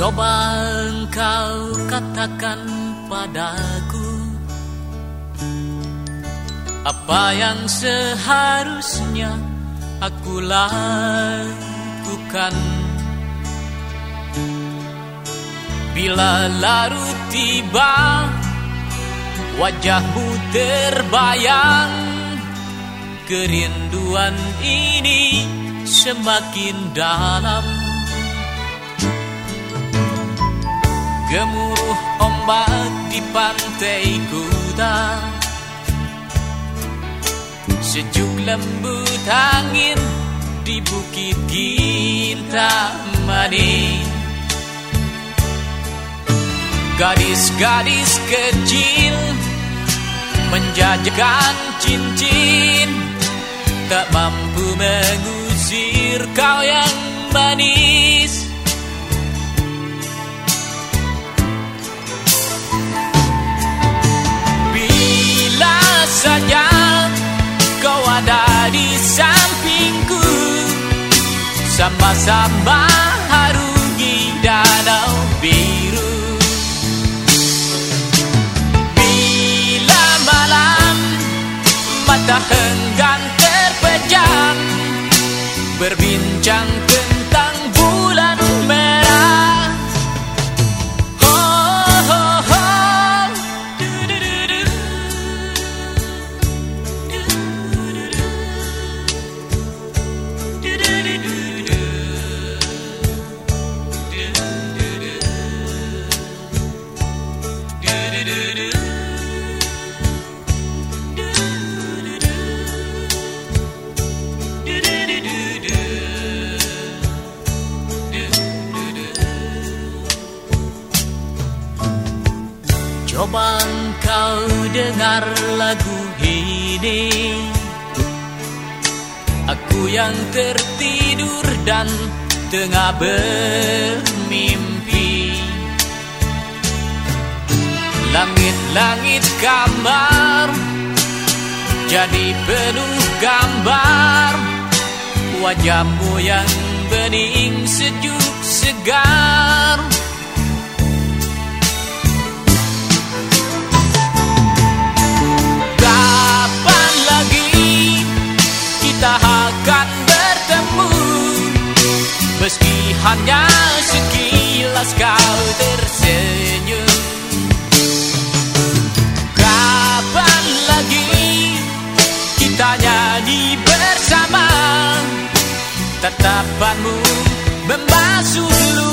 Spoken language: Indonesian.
Coba engkau katakan padaku Apa yang seharusnya aku lakukan Bila larut tiba Wajahmu terbayang. Kerinduan ini semakin dalam. Gemuruh ombak di pantai kuta Sejuk lembut angin di bukit Kintamani Gadis-gadis kecil menjajakan cincin Tak mampu mengusir kau yang manis Sama-sama harungi danau biru. Bila malam mata henggan terpejam Berbincang Coba kau dengar lagu ini. Aku yang tertidur dan tengah bermimpi. Langit-langit kamar Jadi penuh gambar. Wajahmu yang bening sejuk segar Meski hanya sekilas kau tersenyum. Kapan lagi kita nyanyi bersama? Tatapanmu membasuh